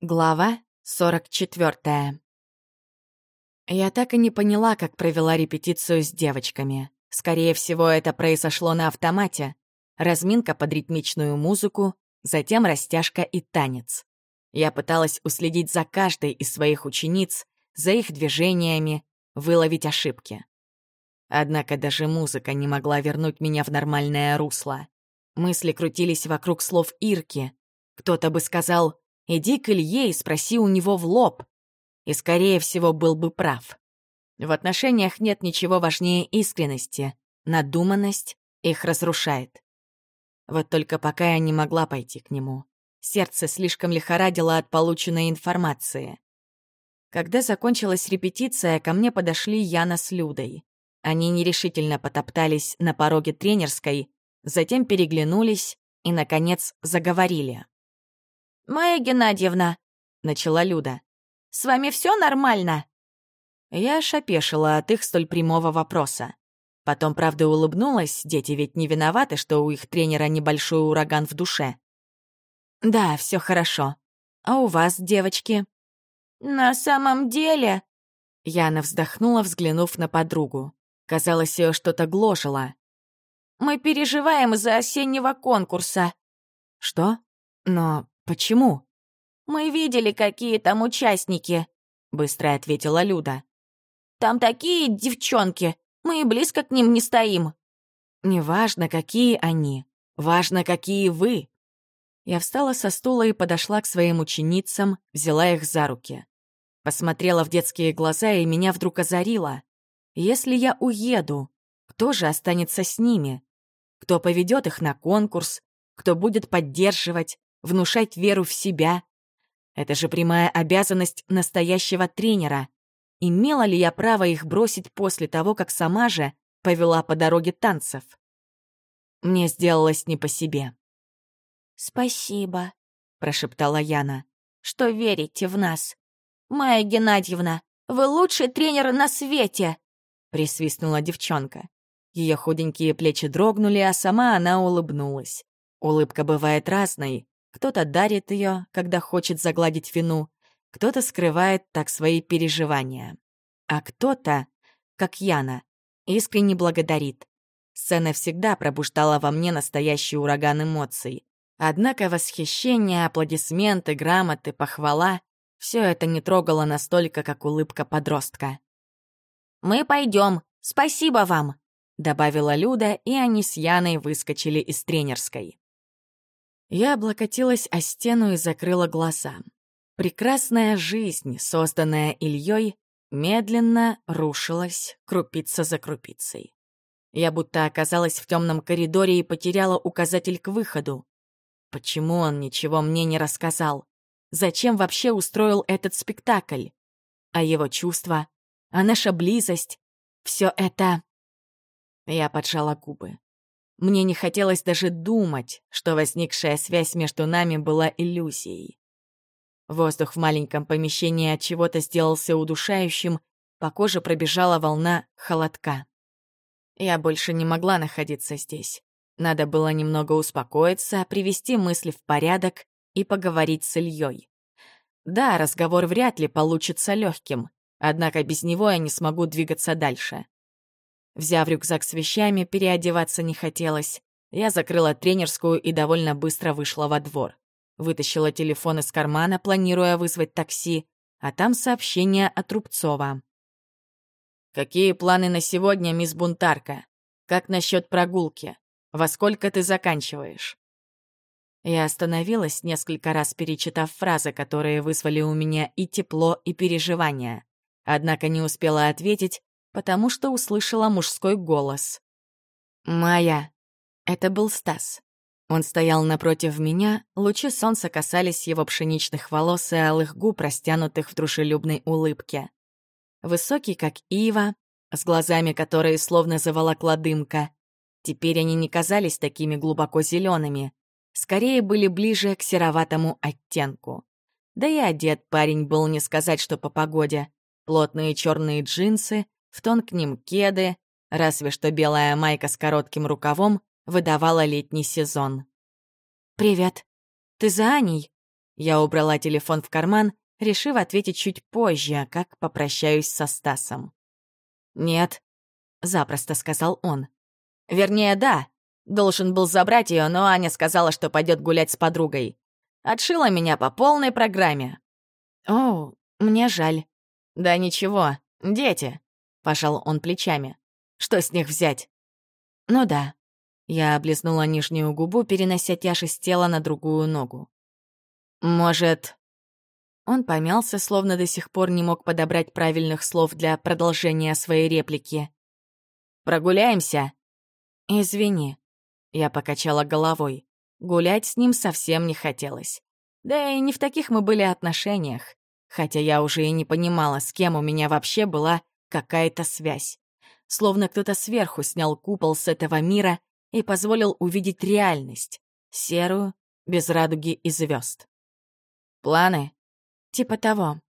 Глава 44. Я так и не поняла, как провела репетицию с девочками. Скорее всего, это произошло на автомате. Разминка под ритмичную музыку, затем растяжка и танец. Я пыталась уследить за каждой из своих учениц, за их движениями, выловить ошибки. Однако даже музыка не могла вернуть меня в нормальное русло. Мысли крутились вокруг слов Ирки. Кто-то бы сказал Иди к Илье и спроси у него в лоб. И, скорее всего, был бы прав. В отношениях нет ничего важнее искренности. Надуманность их разрушает. Вот только пока я не могла пойти к нему. Сердце слишком лихорадило от полученной информации. Когда закончилась репетиция, ко мне подошли Яна с Людой. Они нерешительно потоптались на пороге тренерской, затем переглянулись и, наконец, заговорили. «Майя Геннадьевна», — начала Люда, — «с вами все нормально?» Я аж опешила от их столь прямого вопроса. Потом, правда, улыбнулась, дети ведь не виноваты, что у их тренера небольшой ураган в душе. «Да, все хорошо. А у вас, девочки?» «На самом деле...» Яна вздохнула, взглянув на подругу. Казалось, ее что-то гложило. «Мы переживаем из-за осеннего конкурса». «Что? Но «Почему?» «Мы видели, какие там участники», — быстро ответила Люда. «Там такие девчонки, мы и близко к ним не стоим». «Неважно, какие они, важно, какие вы». Я встала со стула и подошла к своим ученицам, взяла их за руки. Посмотрела в детские глаза, и меня вдруг озарило. Если я уеду, кто же останется с ними? Кто поведет их на конкурс? Кто будет поддерживать? Внушать веру в себя. Это же прямая обязанность настоящего тренера. Имела ли я право их бросить после того, как сама же повела по дороге танцев? Мне сделалось не по себе. «Спасибо», — прошептала Яна, — «что верите в нас. Майя Геннадьевна, вы лучший тренер на свете!» — присвистнула девчонка. Ее худенькие плечи дрогнули, а сама она улыбнулась. Улыбка бывает разной, кто-то дарит ее, когда хочет загладить вину, кто-то скрывает так свои переживания. А кто-то, как Яна, искренне благодарит. Сцена всегда пробуждала во мне настоящий ураган эмоций. Однако восхищение, аплодисменты, грамоты, похвала — все это не трогало настолько, как улыбка подростка. «Мы пойдем. Спасибо вам!» — добавила Люда, и они с Яной выскочили из тренерской. Я облокотилась о стену и закрыла глаза. Прекрасная жизнь, созданная Ильей, медленно рушилась крупица за крупицей. Я будто оказалась в темном коридоре и потеряла указатель к выходу. Почему он ничего мне не рассказал? Зачем вообще устроил этот спектакль? А его чувства? А наша близость? Все это... Я поджала губы. Мне не хотелось даже думать, что возникшая связь между нами была иллюзией. Воздух в маленьком помещении от чего-то сделался удушающим, по коже пробежала волна холодка. Я больше не могла находиться здесь. Надо было немного успокоиться, привести мысли в порядок и поговорить с Ильей. Да, разговор вряд ли получится легким, однако без него я не смогу двигаться дальше. Взяв рюкзак с вещами, переодеваться не хотелось. Я закрыла тренерскую и довольно быстро вышла во двор. Вытащила телефон из кармана, планируя вызвать такси, а там сообщение от Рубцова. «Какие планы на сегодня, мисс Бунтарка? Как насчет прогулки? Во сколько ты заканчиваешь?» Я остановилась, несколько раз перечитав фразы, которые вызвали у меня и тепло, и переживания. Однако не успела ответить, потому что услышала мужской голос. «Майя!» Это был Стас. Он стоял напротив меня, лучи солнца касались его пшеничных волос и алых губ, растянутых в дружелюбной улыбке. Высокий, как ива, с глазами, которые словно заволокла дымка. Теперь они не казались такими глубоко зелеными, скорее были ближе к сероватому оттенку. Да и одет парень был не сказать, что по погоде. Плотные черные джинсы, в тон к ним кеды, разве что белая майка с коротким рукавом выдавала летний сезон. «Привет. Ты за Аней?» Я убрала телефон в карман, решив ответить чуть позже, как попрощаюсь со Стасом. «Нет», — запросто сказал он. «Вернее, да. Должен был забрать ее, но Аня сказала, что пойдет гулять с подругой. Отшила меня по полной программе». «О, мне жаль». «Да ничего, дети», — пожал он плечами. «Что с них взять?» «Ну да». Я облизнула нижнюю губу, перенося тяжесть тела на другую ногу. «Может...» Он помялся, словно до сих пор не мог подобрать правильных слов для продолжения своей реплики. «Прогуляемся?» «Извини». Я покачала головой. Гулять с ним совсем не хотелось. Да и не в таких мы были отношениях. Хотя я уже и не понимала, с кем у меня вообще была какая-то связь. Словно кто-то сверху снял купол с этого мира и позволил увидеть реальность. Серую, без радуги и звезд. Планы? Типа того.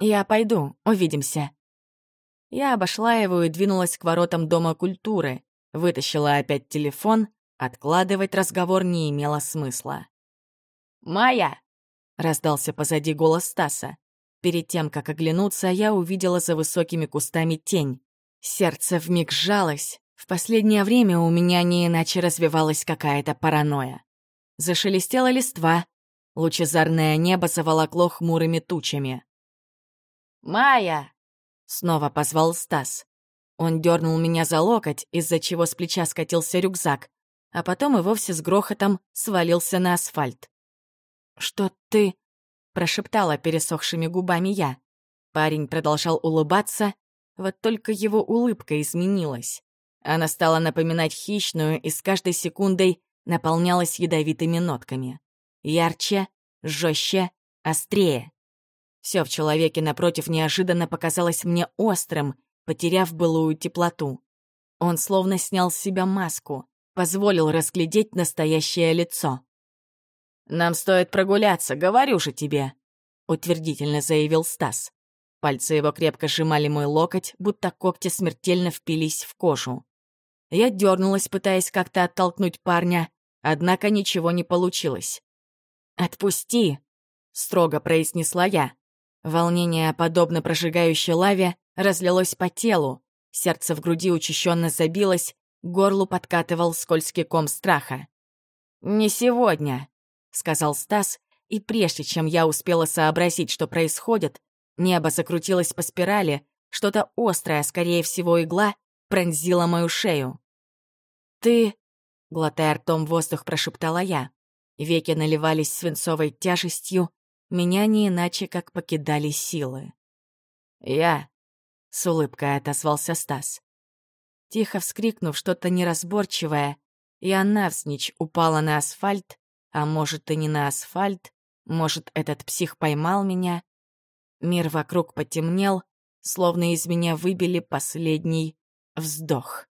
Я пойду, увидимся. Я обошла его и двинулась к воротам Дома культуры, вытащила опять телефон, откладывать разговор не имело смысла. «Майя!» — раздался позади голос Стаса. Перед тем, как оглянуться, я увидела за высокими кустами тень. Сердце вмиг сжалось. В последнее время у меня не иначе развивалась какая-то паранойя. Зашелестела листва, Лучезарное небо заволокло хмурыми тучами. «Майя!» — снова позвал Стас. Он дернул меня за локоть, из-за чего с плеча скатился рюкзак, а потом и вовсе с грохотом свалился на асфальт. «Что ты?» — прошептала пересохшими губами я. Парень продолжал улыбаться, вот только его улыбка изменилась. Она стала напоминать хищную и с каждой секундой наполнялась ядовитыми нотками. Ярче, жестче, острее. Все в человеке напротив неожиданно показалось мне острым, потеряв былую теплоту. Он словно снял с себя маску, позволил разглядеть настоящее лицо. «Нам стоит прогуляться, говорю же тебе», — утвердительно заявил Стас. Пальцы его крепко сжимали мой локоть, будто когти смертельно впились в кожу. Я дернулась, пытаясь как-то оттолкнуть парня, однако ничего не получилось. «Отпусти!» — строго произнесла я. Волнение, подобно прожигающей лаве, разлилось по телу. Сердце в груди учащенно забилось, горлу подкатывал скользкий ком страха. «Не сегодня», — сказал Стас, и прежде чем я успела сообразить, что происходит, небо закрутилось по спирали, что-то острое, скорее всего, игла, пронзила мою шею. «Ты...» — глотая ртом воздух, прошептала я. Веки наливались свинцовой тяжестью, меня не иначе как покидали силы. «Я...» — с улыбкой отозвался Стас. Тихо вскрикнув что-то неразборчивое, я навзничь упала на асфальт, а может и не на асфальт, может, этот псих поймал меня. Мир вокруг потемнел, словно из меня выбили последний вздох.